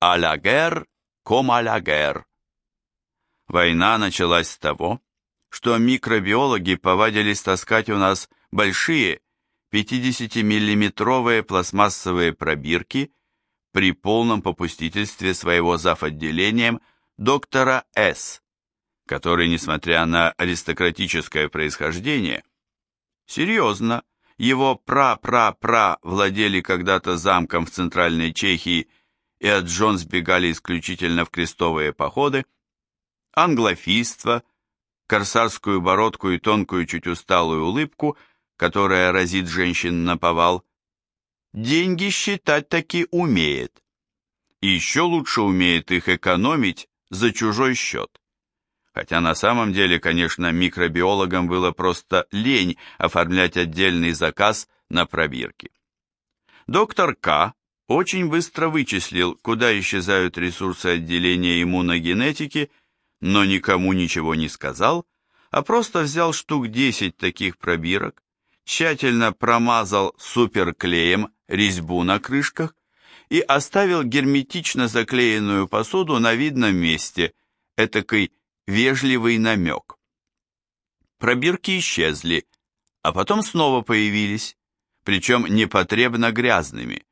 «А ла гер, ком а ла гер». Война началась с того, что микробиологи повадились таскать у нас большие 50-миллиметровые пластмассовые пробирки при полном попустительстве своего зав. доктора С., который, несмотря на аристократическое происхождение, серьезно, его пра-пра-пра владели когда-то замком в Центральной Чехии и от Джон сбегали исключительно в крестовые походы, англофийство, корсарскую бородку и тонкую чуть усталую улыбку, которая разит женщин на повал, деньги считать таки умеет. И еще лучше умеет их экономить за чужой счет. Хотя на самом деле, конечно, микробиологам было просто лень оформлять отдельный заказ на пробирки. Доктор К. очень быстро вычислил, куда исчезают ресурсы отделения иммуногенетики, но никому ничего не сказал, а просто взял штук 10 таких пробирок, тщательно промазал суперклеем резьбу на крышках и оставил герметично заклеенную посуду на видном месте, этакой вежливый намек. Пробирки исчезли, а потом снова появились, причем непотребно грязными,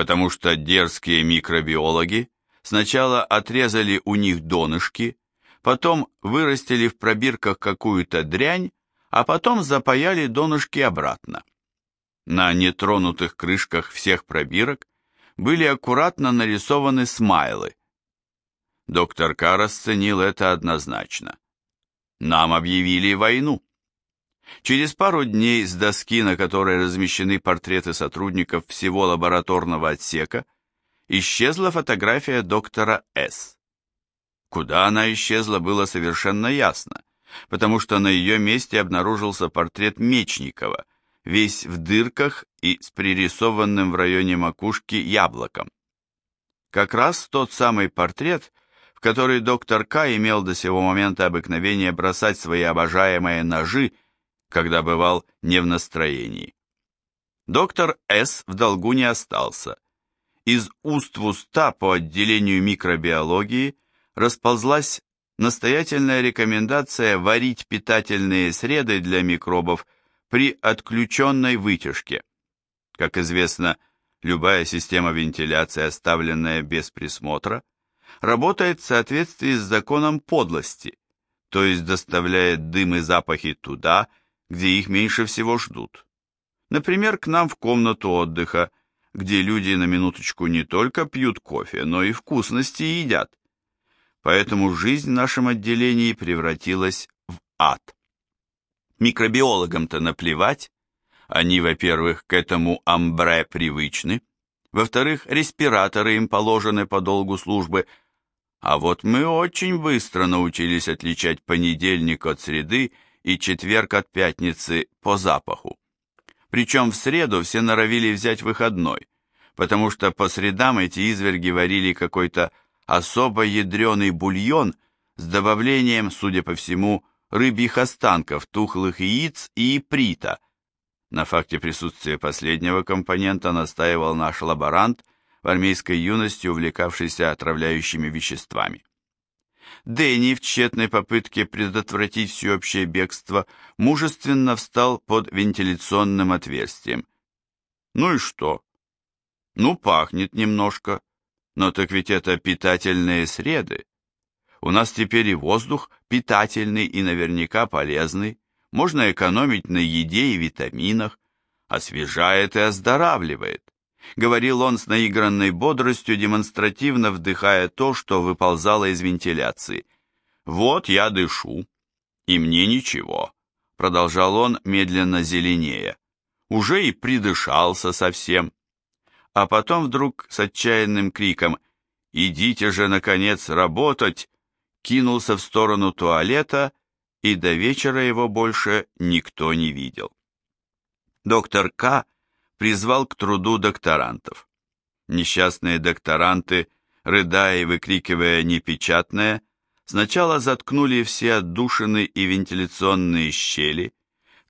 потому что дерзкие микробиологи сначала отрезали у них донышки, потом вырастили в пробирках какую-то дрянь, а потом запаяли донышки обратно. На нетронутых крышках всех пробирок были аккуратно нарисованы смайлы, Доктор К. расценил это однозначно. Нам объявили войну. Через пару дней с доски, на которой размещены портреты сотрудников всего лабораторного отсека, исчезла фотография доктора С. Куда она исчезла, было совершенно ясно, потому что на ее месте обнаружился портрет Мечникова, весь в дырках и с пририсованным в районе макушки яблоком. Как раз тот самый портрет, в который доктор К. имел до сего момента обыкновение бросать свои обожаемые ножи, когда бывал не в настроении. Доктор С. в долгу не остался. Из уст в уста по отделению микробиологии расползлась настоятельная рекомендация варить питательные среды для микробов при отключенной вытяжке. Как известно, любая система вентиляции, оставленная без присмотра, работает в соответствии с законом подлости, то есть доставляет дым и запахи туда, где их меньше всего ждут. Например, к нам в комнату отдыха, где люди на минуточку не только пьют кофе, но и вкусности едят. Поэтому жизнь в нашем отделении превратилась в ад. Микробиологам-то наплевать. Они, во-первых, к этому амбре привычны, во-вторых, респираторы им положены по долгу службы, а вот мы очень быстро научились отличать понедельник от среды и четверг от пятницы по запаху. Причем в среду все норовили взять выходной, потому что по средам эти изверги варили какой-то особо ядреный бульон с добавлением, судя по всему, рыбьих останков, тухлых яиц и иприта. На факте присутствия последнего компонента настаивал наш лаборант – в армейской юности увлекавшийся отравляющими веществами. Дэнни в тщетной попытке предотвратить всеобщее бегство мужественно встал под вентиляционным отверстием. Ну и что? Ну, пахнет немножко, но так ведь это питательные среды. У нас теперь и воздух питательный и наверняка полезный, можно экономить на еде и витаминах, освежает и оздоравливает. Говорил он с наигранной бодростью, демонстративно вдыхая то, что выползало из вентиляции. «Вот я дышу, и мне ничего», — продолжал он, медленно зеленея. «Уже и придышался совсем». А потом вдруг с отчаянным криком «Идите же, наконец, работать!» кинулся в сторону туалета, и до вечера его больше никто не видел. Доктор К призвал к труду докторантов. Несчастные докторанты, рыдая и выкрикивая непечатное, сначала заткнули все отдушины и вентиляционные щели,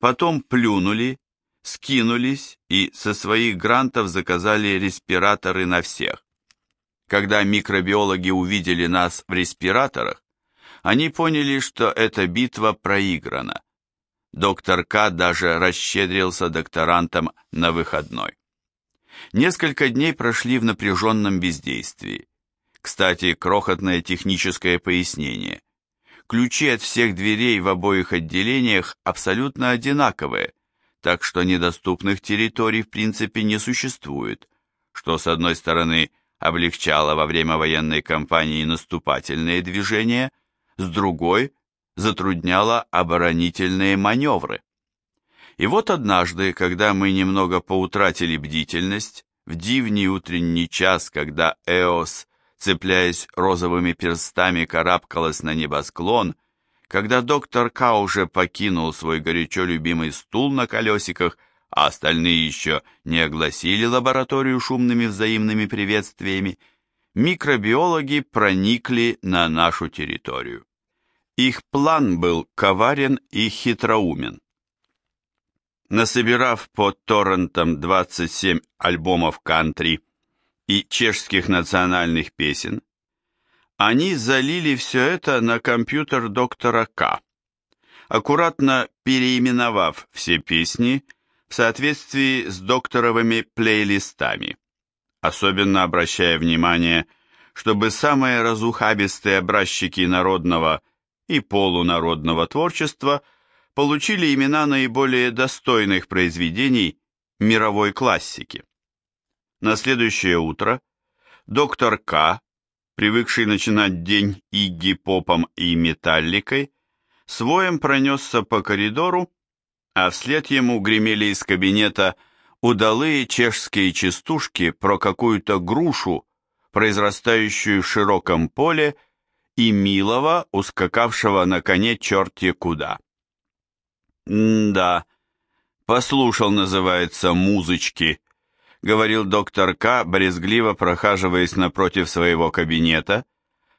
потом плюнули, скинулись и со своих грантов заказали респираторы на всех. Когда микробиологи увидели нас в респираторах, они поняли, что эта битва проиграна. Доктор К. даже расщедрился докторантам на выходной. Несколько дней прошли в напряженном бездействии. Кстати, крохотное техническое пояснение. Ключи от всех дверей в обоих отделениях абсолютно одинаковые, так что недоступных территорий в принципе не существует, что с одной стороны облегчало во время военной кампании наступательные движения, с другой затрудняло оборонительные маневры. И вот однажды, когда мы немного поутратили бдительность, в дивний утренний час, когда Эос, цепляясь розовыми перстами, карабкалась на небосклон, когда доктор Ка уже покинул свой горячо любимый стул на колесиках, а остальные еще не огласили лабораторию шумными взаимными приветствиями, микробиологи проникли на нашу территорию. Их план был коварен и хитроумен. Насобирав по торрентам 27 альбомов кантри и чешских национальных песен, они залили все это на компьютер доктора К, аккуратно переименовав все песни в соответствии с докторовыми плейлистами, особенно обращая внимание, чтобы самые разухабистые образчики народного и полународного творчества получили имена наиболее достойных произведений мировой классики. На следующее утро доктор К привыкший начинать день Игги Попом и Металликой, своем пронесся по коридору, а вслед ему гремели из кабинета удалые чешские частушки про какую-то грушу, произрастающую в широком поле, и милого, ускакавшего на коне черти куда. «Да, послушал, называется, музычки», — говорил доктор К., брезгливо прохаживаясь напротив своего кабинета,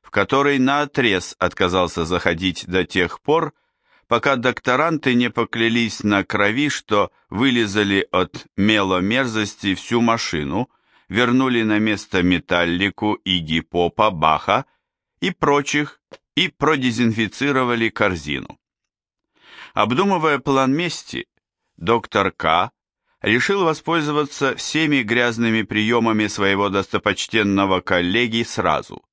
в который наотрез отказался заходить до тех пор, пока докторанты не поклялись на крови, что вылезали от меломерзости всю машину, вернули на место металлику и гипопа Баха и прочих и продезинфицировали корзину. Обдумывая план мести, доктор К решил воспользоваться всеми грязными приемами своего достопочтенного коллеги сразу.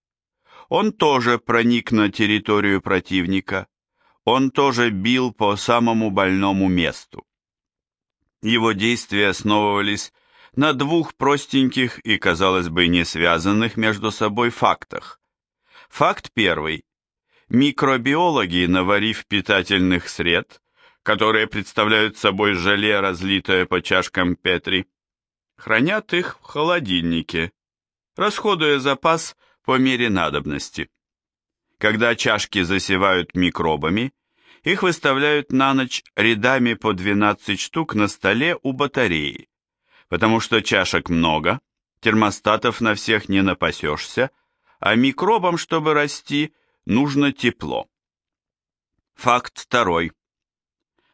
Он тоже проник на территорию противника, он тоже бил по самому больному месту. Его действия основывались на двух простеньких и, казалось бы, не связанных между собой фактах. Факт первый. Микробиологи, наварив питательных сред, которые представляют собой желе, разлитое по чашкам Петри, хранят их в холодильнике, расходуя запас по мере надобности. Когда чашки засевают микробами, их выставляют на ночь рядами по 12 штук на столе у батареи, потому что чашек много, термостатов на всех не напасешься, а микробам, чтобы расти, нужно тепло. Факт второй.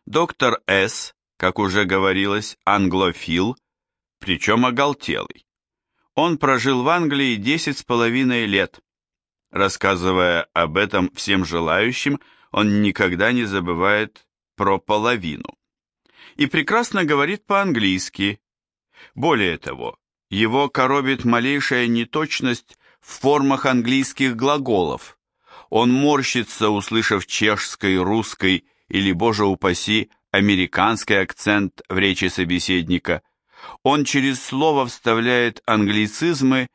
Доктор С., как уже говорилось, англофил, причем оголтелый. Он прожил в Англии десять с половиной лет. Рассказывая об этом всем желающим, он никогда не забывает про половину. И прекрасно говорит по-английски. Более того, его коробит малейшая неточность в формах английских глаголов. Он морщится, услышав чешской, русской или, боже упаси, американский акцент в речи собеседника. Он через слово вставляет англицизмы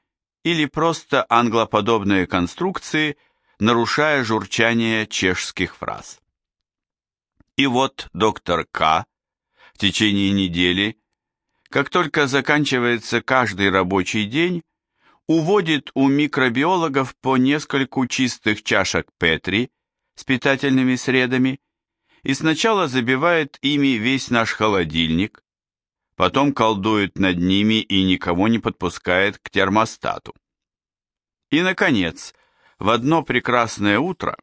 или просто англоподобные конструкции, нарушая журчание чешских фраз. И вот доктор К. в течение недели, как только заканчивается каждый рабочий день, уводит у микробиологов по нескольку чистых чашек Петри с питательными средами и сначала забивает ими весь наш холодильник, потом колдует над ними и никого не подпускает к термостату. И, наконец, в одно прекрасное утро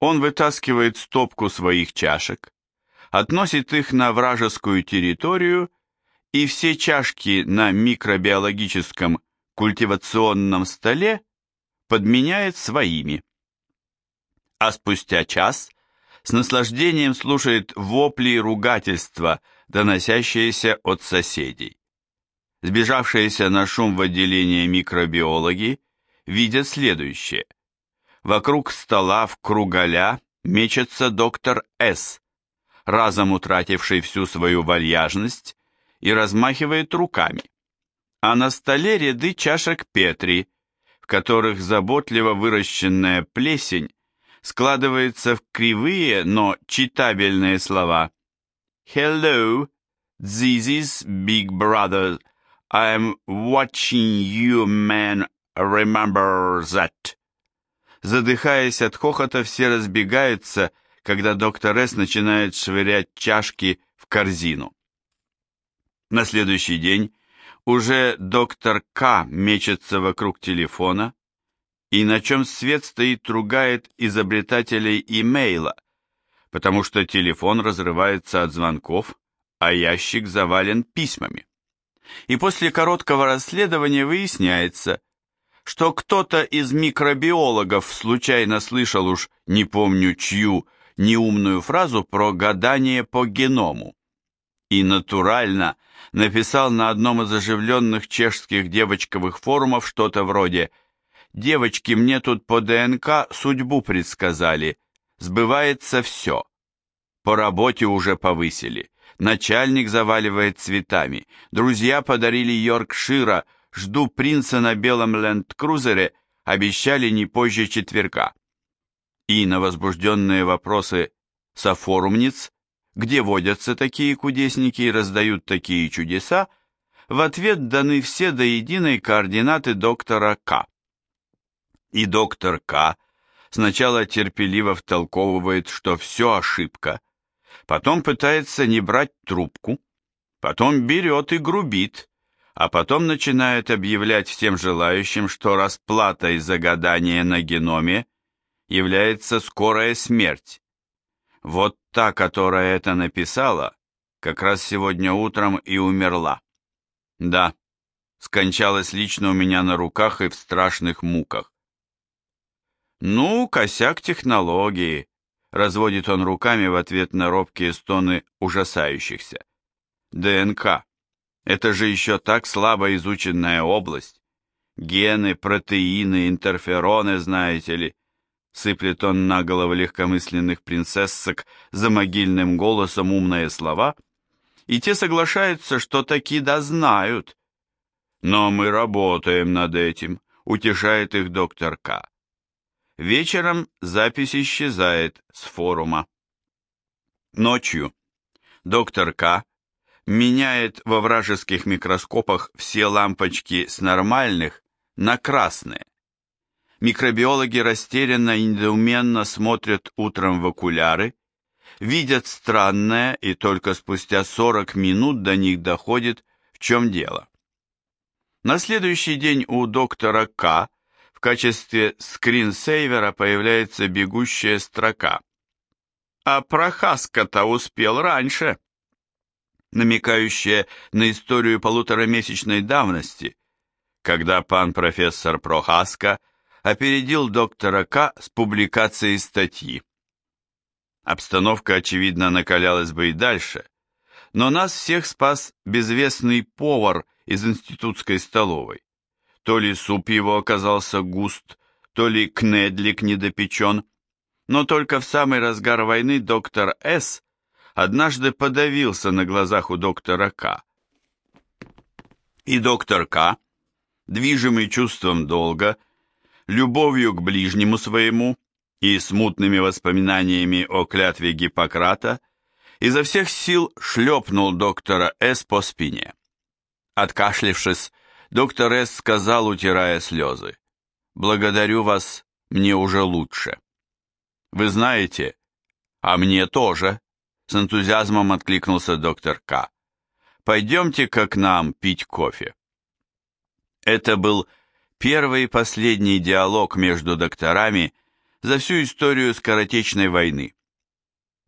он вытаскивает стопку своих чашек, относит их на вражескую территорию, и все чашки на микробиологическом культивационном столе подменяет своими. А спустя час с наслаждением слушает вопли и ругательства, доносящиеся от соседей. Сбежавшиеся на шум в отделение микробиологи видят следующее. Вокруг стола в круголя мечется доктор С., разом утративший всю свою вальяжность, и размахивает руками. А на столе ряды чашек Петри, в которых заботливо выращенная плесень складывается в кривые, но читабельные слова. Hello, this is Big Brother. I'm watching you, man. Remember that. Задыхаясь от хохота, все разбегаются, когда доктор С. начинает швырять чашки в корзину. На следующий день уже доктор К. мечется вокруг телефона, и на чем свет стоит ругает изобретателей имейла, потому что телефон разрывается от звонков, а ящик завален письмами. И после короткого расследования выясняется, что кто-то из микробиологов случайно слышал уж не помню чью неумную фразу про гадание по геному и натурально написал на одном из оживленных чешских девочковых форумов что-то вроде «Девочки, мне тут по ДНК судьбу предсказали, сбывается все. По работе уже повысили, начальник заваливает цветами, друзья подарили Йоркшира, жду принца на белом ленд-крузере, обещали не позже четверга». И на возбужденные вопросы софорумниц где водятся такие кудесники и раздают такие чудеса, в ответ даны все до единой координаты доктора К. И доктор К. сначала терпеливо втолковывает, что все ошибка, потом пытается не брать трубку, потом берет и грубит, а потом начинает объявлять всем желающим, что расплатой за гадание на геноме является скорая смерть. Вот та, которая это написала, как раз сегодня утром и умерла. Да, скончалась лично у меня на руках и в страшных муках. Ну, косяк технологии, разводит он руками в ответ на робкие стоны ужасающихся. ДНК. Это же еще так слабо изученная область. Гены, протеины, интерфероны, знаете ли. Сыплет он на головы легкомысленных принцессок за могильным голосом умные слова, и те соглашаются, что таки да знают. Но мы работаем над этим, утешает их доктор К. Вечером запись исчезает с форума. Ночью доктор К. меняет во вражеских микроскопах все лампочки с нормальных на красные Микробиологи растерянно и недоуменно смотрят утром в окуляры, видят странное, и только спустя 40 минут до них доходит, в чем дело. На следующий день у доктора К в качестве скринсейвера появляется бегущая строка. А Прохаска-то успел раньше, намекающая на историю полуторамесячной давности, когда пан профессор Прохаска – опередил доктора К. с публикацией статьи. Обстановка, очевидно, накалялась бы и дальше, но нас всех спас безвестный повар из институтской столовой. То ли суп его оказался густ, то ли кнедлик недопечен, но только в самый разгар войны доктор С. однажды подавился на глазах у доктора К. И доктор К., движимый чувством долга, любовью к ближнему своему и смутными воспоминаниями о клятве Гиппократа, изо всех сил шлепнул доктора С. по спине. Откашлившись, доктор С. сказал, утирая слезы, «Благодарю вас, мне уже лучше». «Вы знаете, а мне тоже», — с энтузиазмом откликнулся доктор К. «Пойдемте-ка к нам пить кофе». Это был Первый и последний диалог между докторами за всю историю скоротечной войны.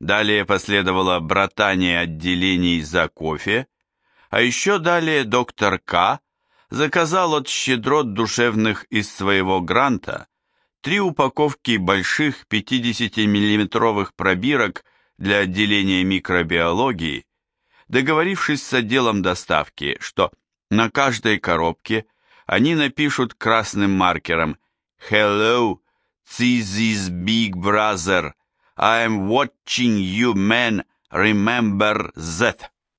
Далее последовало братание отделений за кофе, а еще далее доктор К. заказал от щедрот душевных из своего гранта три упаковки больших 50-миллиметровых пробирок для отделения микробиологии, договорившись с отделом доставки, что на каждой коробке они напишут красным маркером «Hello, this is Big Brother. I am watching you, man. Remember that».